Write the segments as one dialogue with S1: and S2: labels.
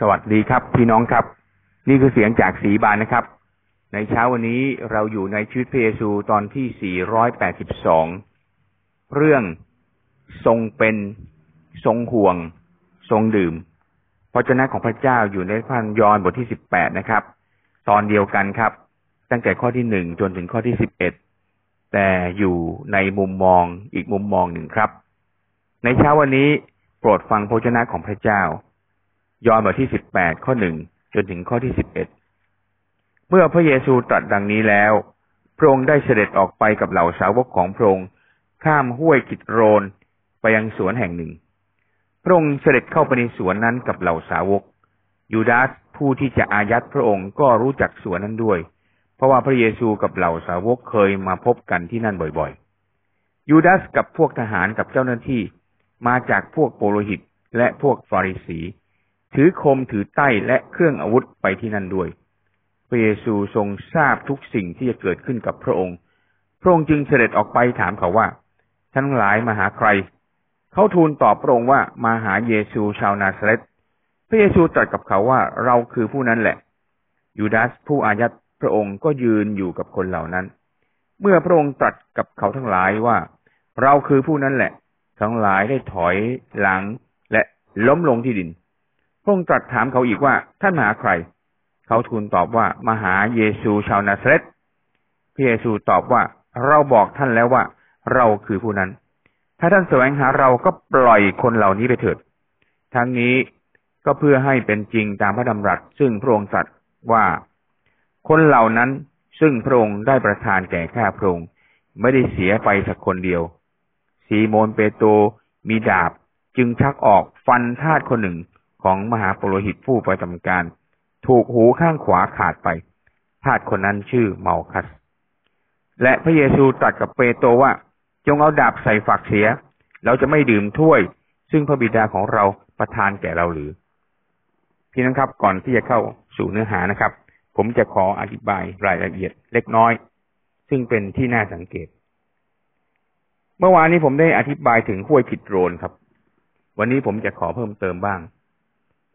S1: สวัสดีครับ พี่น้องครับ นี่คือเสียงจากสีบานนะครับ ในเช้าวันนี้เราอยู่ในชีวิตพระเยซูตอนที่ 482 เรื่องทรงเป็นทรงห่วง ทรงดื่มพระเจ้าของพระเจ้าอยู่ในพันยอห์นบทที่ 18 นะครับ ตอนเดียวกันครับ ตั้งแต่ข้อที่หนึ่งจนถึงข้อที่ 11 แต่อยู่ในมุมมองอีกมุมมองหนึ่งครับ ในเช้าวันนี้โปรดฟังพระเจ้าของพระเจ้า ยอห์นบทที่สิบแปดข้อหนึ่งจนถึงข้อที่สิบเอ็ดเมื่อพระเยซูตรัสดังนี้แล้ว พระองค์ได้เสด็จออกไปกับเหล่าสาวกของพระองค์ข้ามห้วยกิดโรนไปยังสวนแห่งหนึ่ง พระองค์เสด็จเข้าไปในสวนนั้นกับเหล่าสาวก ยูดาสผู้ที่จะอายัดพระองค์ก็รู้จักสวนนั้นด้วย เพราะว่าพระเยซูกับเหล่าสาวกเคยมาพบกันที่นั่นบ่อยๆ ยูดาสกับพวกทหารกับเจ้าหน้าที่มาจากพวกโปโลหิตและพวกฟาริสี ถือคมถือใต้และเครื่องอาวุธไปที่นั่นด้วย พระเยซูทรงทราบทุกสิ่งที่จะเกิดขึ้นกับพระองค์ พระองค์จึงเสด็จออกไปถามเขาว่า ทั้งหลายมาหาใคร เขาทูลตอบพระองค์ว่ามาหาเยซูชาวนาซาเรตพระเยซูตรัสกับเขาว่าเราคือผู้นั้นแหละ ยูดาสผู้อายัดพระองค์ก็ยืนอยู่กับคนเหล่านั้น เมื่อพระองค์ตรัสกับเขาทั้งหลายว่า เราคือผู้นั้นแหละ ทั้งหลายได้ถอยหลังและล้มลงที่ดิน พระองค์ตรัสถามเขาอีกว่าท่านมาหาใคร เขาทูลตอบว่ามาหาเยซูชาวนาซาเรตพระเยซูตอบว่าเราบอกท่านแล้วว่า เราคือผู้นั้น ถ้าท่านแสวงหาเราก็ปล่อยคนเหล่านี้ไปเถิด ทั้งนี้ก็เพื่อให้เป็นจริงตามพระดำรัส ซึ่งพระองค์ตรัสว่า คนเหล่านั้นซึ่งพระองค์ได้ประทานแก่ข้าพระองค์ไม่ได้เสียไปสักคนเดียวซีโมนเปโตรมีดาบจึงชักออกฟันทาสคนหนึ่ง ของมหาปุโรหิตผู้ประจำการ ถูกหูข้างขวาขาดไปทาสคนนั้นชื่อเมาคัส และพระเยซูตรัสกับเปโตรว่า จงเอาดาบใส่ฝักเสีย เราจะไม่ดื่มถ้วย ซึ่งพระบิดาของเราประทานแก่เราหรือ พี่น้องครับก่อนที่จะเข้าสู่เนื้อหานะครับ ผมจะขออธิบายรายละเอียดเล็กน้อย ซึ่งเป็นที่น่าสังเกต เมื่อวานนี้ผมได้อธิบายถึงห้วยผิดโรนครับ วันนี้ผมจะขอเพิ่มเติมบ้าง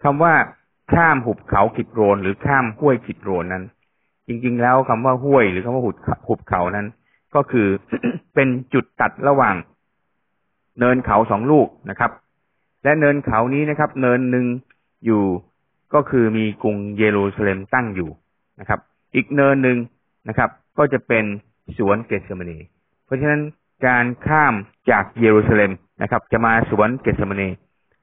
S1: คำว่าข้ามหุบเขาขิดโรนหรือข้ามห้วยขิดโรนนั้น จริงๆแล้วคำว่าห้วยหรือคำว่าหุบหุบเขานั้น ก็คือเป็นจุดตัดระหว่าง เนินเขาสองลูกนะครับ และเนินเขานี้นะครับ เนินหนึ่งอยู่ก็คือมีกรุงเยรูซาเล็มตั้งอยู่นะครับ อีกเนินหนึ่งนะครับ ก็จะเป็นสวนเกสเมนีเพราะฉะนั้นการข้ามจากเยรูซาเล็มนะครับ จะมาสวนเกสเมนี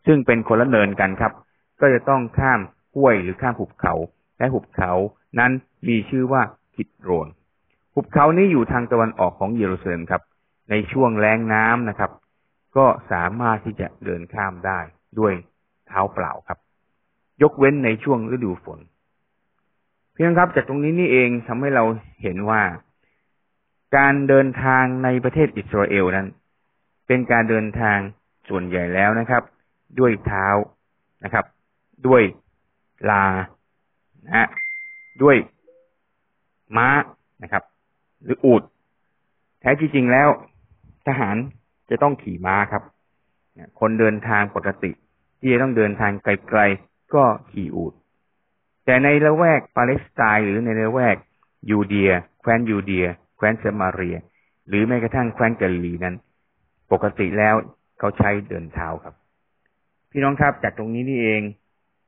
S1: ซึ่งเป็นคนละเนินกันครับ ก็จะต้องข้ามห้วยหรือข้ามหุบเขา และหุบเขานั้นมีชื่อว่ากิดโรน หุบเขานี้อยู่ทางตะวันออกของเยรูซาเล็มครับ ในช่วงแรงน้ำนะครับ ก็สามารถที่จะเดินข้ามได้ด้วยเท้าเปล่าครับ ยกเว้นในช่วงฤดูฝน เพียงครับจากตรงนี้นี่เองทำให้เราเห็นว่า การเดินทางในประเทศอิสราเอลนั้น เป็นการเดินทางส่วนใหญ่แล้วนะครับ ด้วยเท้านะครับ ด้วยลานะด้วยม้านะครับ หรืออูดแท้จริงแล้ว ทหารจะต้องขี่ม้าครับคนเดินทางปกติ ที่จะต้องเดินทางไกลๆก็ขี่อูดแต่ในละแวกปาเลสไตน์หรือในละแวกยูเดีย แคว้นยูเดีย แคว้นเซมาเรีย หรือแม้กระทั่งแคว้นกาลีนั้น ปกติแล้วเขาใช้เดินเท้าครับ พี่น้องครับจากตรงนี้นี่เอง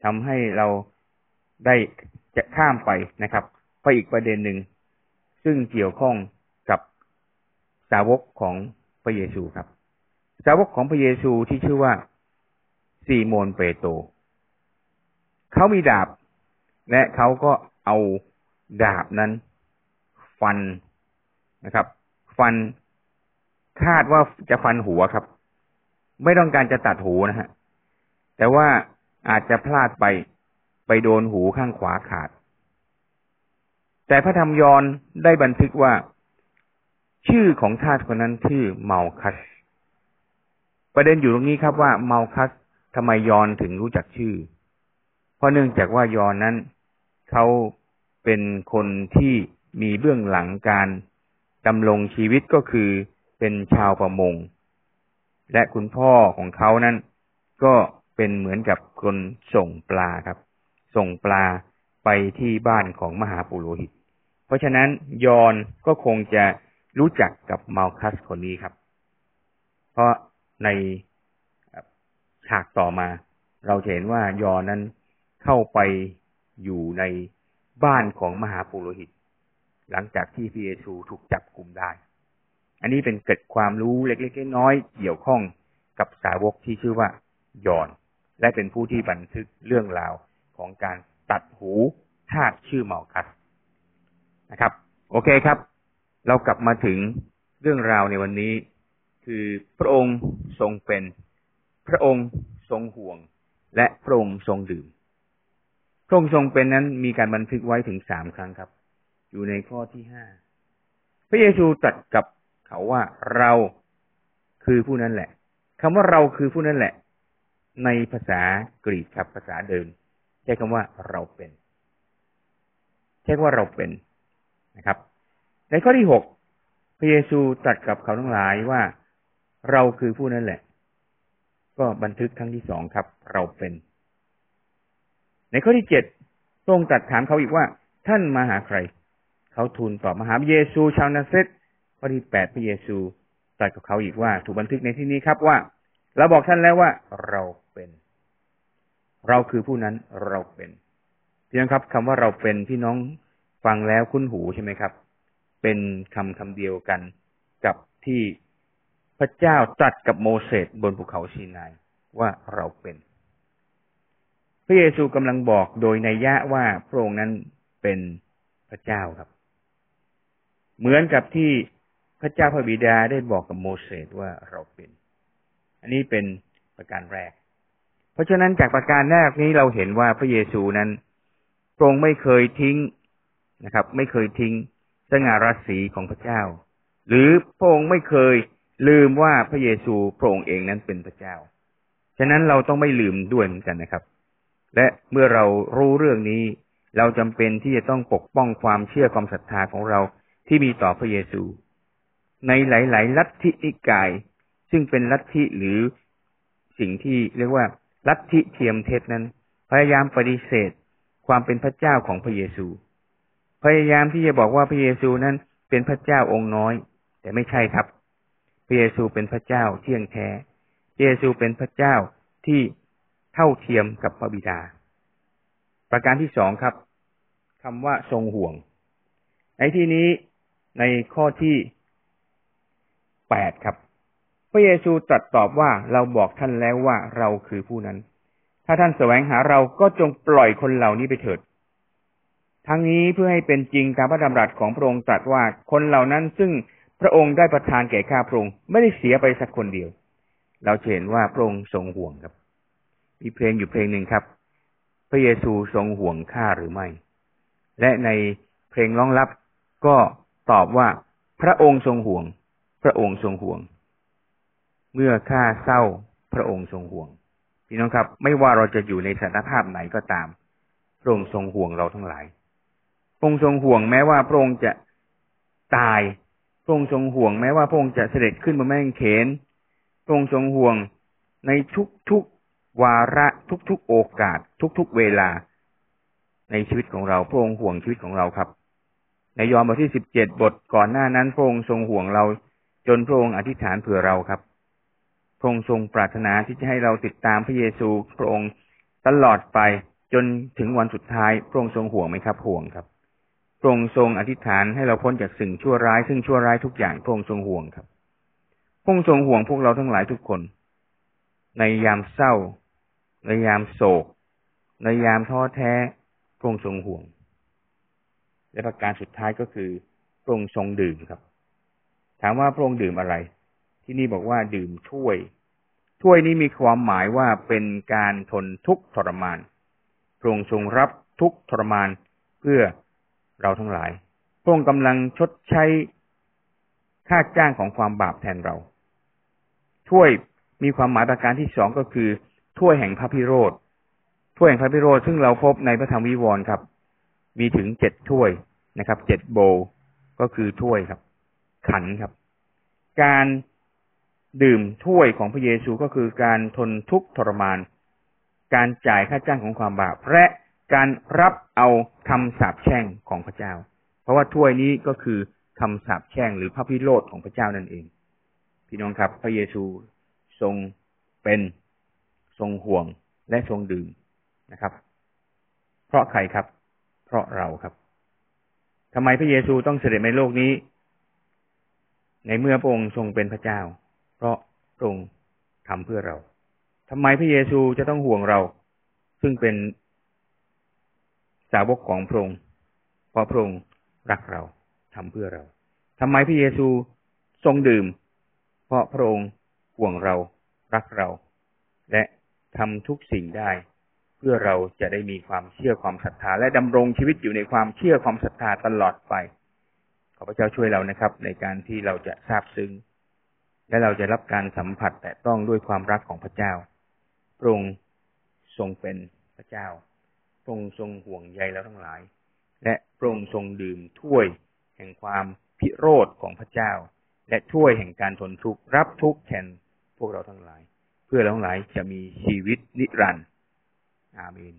S1: ทำให้เราได้จะข้ามไปนะครับไปอีกประเด็นหนึ่ง ซึ่งเกี่ยวข้องกับสาวกของพระเยซูครับ สาวกของพระเยซูที่ชื่อว่าซีโมนเปโตรเขามีดาบ และเขาก็เอาดาบนั้น ฟันนะครับ ฟันคาดว่าจะฟันหัวครับ ไม่ต้องการจะตัดหูนะฮะแต่ว่า อาจจะพลาดไปไปโดนหูข้างขวาขาด แต่พระธรรมยอนได้บันทึกว่า ชื่อของทาสคนนั้นชื่อเมาคัส ประเด็นอยู่ตรงนี้ครับว่าเมาคัสทำไมยอนถึงรู้จักชื่อ เพราะเนื่องจากว่ายอนนั้นเขาเป็นคนที่มีเบื้องหลังการดำรงชีวิตก็คือเป็นชาวประมง และคุณพ่อของเขานั้นก็ เป็นเหมือนกับคนส่งปลาครับ ส่งปลาไปที่บ้านของมหาปุโรหิต เพราะฉะนั้นยอนก็คงจะรู้จักกับมาลคัสคนนี้ครับ เพราะในฉากต่อมา เราเห็นว่ายอนนั้นเข้าไปอยู่ในบ้านของมหาปุโรหิต หลังจากที่พระเยซูถูกจับกลุ่มได้ อันนี้เป็นเกิดความรู้เล็กๆน้อยๆเกี่ยวข้องกับสาวกที่ชื่อว่ายอน และเป็นผู้ที่บันทึกเรื่องราวของการตัดหูทาสชื่อเมาคัสนะครับ โอเคครับ เรากลับมาถึงเรื่องราวในวันนี้ คือพระองค์ทรงเป็น พระองค์ทรงห่วง และพระองค์ทรงดื่ม พระองค์ทรงเป็นนั้นมีการบันทึกไว้ถึงสามครั้งครับ อยู่ในข้อที่ห้าพระเยซูตรัสกับเขาว่าเราคือผู้นั้นแหละคำว่าเราคือผู้นั้นแหละ ในภาษากรีกครับภาษาเดิม ใช้คำว่าเราเป็น ใช้คำว่าเราเป็นนะครับ ในข้อที่หกพระเยซูตรัสกับเขาทั้งหลายว่าเราคือผู้นั้นแหละ ก็บันทึกครั้งที่สองครับ เราเป็น ในข้อที่เจ็ดพระองค์ตรัสถามเขาอีกว่า ท่านมาหาใคร เขาทูลตอบมาหาเยซู ชาวนาเซตข้อที่แปดพระเยซูตรัสกับเขาอีกว่า ถูกบันทึกในที่นี้ครับว่า เราบอกท่านแล้วว่าเรา เราคือผู้นั้นเราเป็นพี่น้องครับคำว่าเราเป็นพี่น้องฟังแล้วคุ้นหูใช่ไหมครับ เป็นคำคำเดียวกันกับที่พระเจ้าตรัสกับโมเสสบนภูเขาซีนายว่าเราเป็น พระเยซูกำลังบอกโดยในยะว่าพระองค์นั้นเป็นพระเจ้าครับ เหมือนกับที่พระเจ้าพระบิดาได้บอกกับโมเสสว่าเราเป็น อันนี้เป็นประการแรก ราะฉะนั้นจากประการแรกนี้เราเห็นว่าพระเยซูนั้นพรงไม่เคยทิ้งนะครับ ไม่เคยทิ้งสง่าราศีของพระเจ้า หรือพระองค์ไม่เคยลืมว่าพระเยซูพระองค์เองนั้นเป็นพระเจ้า ฉะนั้นเราต้องไม่ลืมด้วยเหมือนกันนะครับ และเมื่อเรารู้เรื่องนี้ เราจำเป็นที่จะต้องปกป้องความเชื่อความศรัทธาของเราที่มีต่อพระเยซู ในหลาย ๆ ลัทธินิกาย ซึ่งเป็นลัทธิหรือสิ่งที่เรียกว่า ลัทธิเทียมเท็จนั้น พยายามปฏิเสธความเป็นพระเจ้าของพระเยซู พยายามที่จะบอกว่าพระเยซูนั้นเป็นพระเจ้าองค์น้อย แต่ไม่ใช่ครับ พระเยซูเป็นพระเจ้าเที่ยงแท้พระเยซูเป็นพระเจ้าที่เท่าเทียมกับพระบิดา ประการที่สองครับคำว่าทรงห่วง ในที่นี้ในข้อที่แปดครับ ระเยซูตรัสตอบว่าเราบอกท่านแล้วว่าเราคือผู้นั้น ถ้าท่านแสวงหาเราก็จงปล่อยคนเหล่านี้ไปเถิด ทั้งนี้เพื่อให้เป็นจริงตามพระดำรัสของพระองค์ตรัสว่าคนเหล่านั้นซึ่งพระองค์ได้ประทานแก่ข้าพระองค์ไม่ได้เสียไปสักคนเดียว เราเห็นว่าพระองค์ทรงห่วงครับ มีเพลงอยู่เพลงหนึ่งครับ พระเยซูทรงห่วงข้าหรือไม่ และในเพลงร้องรับก็ตอบว่าพระองค์ทรงห่วง พระองค์ทรงห่วง เมื่อข้าเศร้าพระองค์ทรงห่วง พี่น้องครับ ไม่ว่าเราจะอยู่ในสถานภาพไหนก็ตาม พระองค์ทรงห่วงเราทั้งหลายพระองค์ทรงห่วงแม้ว่าพระองค์จะตายพระองค์ทรงห่วงแม้ว่าพระองค์จะเสด็จขึ้นบนแม่งเขนพระองค์ทรงห่วงในทุกวาระทุกๆโอกาส ทุกๆเวลา ในชีวิตของเราพระองค์ห่วงชีวิตของเราครับ ในยอห์นบทที่สิบเจ็ดบทก่อนหน้านั้นพระองค์ทรงห่วงเราจนพระองค์อธิษฐานเผื่อเราครับ พระองค์ทรงปรารถนาที่จะให้เราติดตามพระเยซูพระองค์ตลอดไปจนถึงวันสุดท้ายพระองค์ทรงห่วงไหมครับห่วงครับพระองค์ทรงอธิษฐานให้เราพ้นจากสิ่งชั่วร้าย ซึ่งชั่วร้ายทุกอย่างพระองค์ทรงห่วงครับพระองค์ทรงห่วงพวกเราทั้งหลายทุกคน ในยามเศร้า ในยามโศก ในยามท้อแท้พระองค์ทรงห่วง และประการสุดท้ายก็คือพระองค์ทรงดื่มครับ ถามว่าพระองค์ดื่มอะไร ที่นี่บอกว่าดื่มถ้วย ถ้วยนี้มีความหมายว่าเป็นการทนทุกข์ทรมานพระองค์ทรงรับทุกข์ทรมานเพื่อเราทั้งหลายพระองค์กำลังชดใช้ค่าจ้างของความบาปแทนเรา ถ้วยมีความหมายประการที่สองก็คือ ถ้วยแห่งพระพิโรธ ถ้วยแห่งพระพิโรธซึ่งเราพบในพระธรรมวิวรณ์ครับ มีถึงเจ็ดถ้วยนะครับ เจ็ดโบ ก็คือถ้วยครับ ขันครับ การ ดื่มถ้วยของพระเยซูก็คือการทนทุกข์ทรมาน การจ่ายค่าจ้างของความบาปและการรับเอาคำสาปแช่งของพระเจ้า เพราะว่าถ้วยนี้ก็คือคำสาปแช่งหรือพระพิโรธของพระเจ้านั่นเอง พี่น้องครับ พระเยซูทรงเป็นทรงห่วงและทรงดื่มนะครับ เพราะใครครับ เพราะเราครับทำไมพระเยซูต้องเสด็จในโลกนี้ ในเมื่อพระองค์ทรงเป็นพระเจ้า เพราะพระองค์ทำเพื่อเรา ทำไมพระเยซูจะต้องห่วงเรา ซึ่งเป็นสาวกของพระองค์เพราะพระองค์รักเราทำเพื่อเรา ทำไมพระเยซูทรงดื่ม เพราะพระองค์ห่วงเรารักเรา และทำทุกสิ่งได้ เพื่อเราจะได้มีความเชื่อความศรัทธา และดำรงชีวิตอยู่ในความเชื่อความศรัทธาตลอดไปขอพระเจ้าช่วยเรานะครับ ในการที่เราจะทราบซึ้ง และเราจะรับการสัมผัสแต่ต้องด้วยความรักของพระเจ้าพระองค์ทรงเป็นพระเจ้าพระองค์ทรงห่วงใยเราทั้งหลาย และพระองค์ทรงดื่มถ้วยแห่งความพิโรธของพระเจ้า และถ้วยแห่งการทนทุกข์รับทุกข์แทนพวกเราทั้งหลาย เพื่อเราทั้งหลายจะมีชีวิตนิรันดร์อาเมน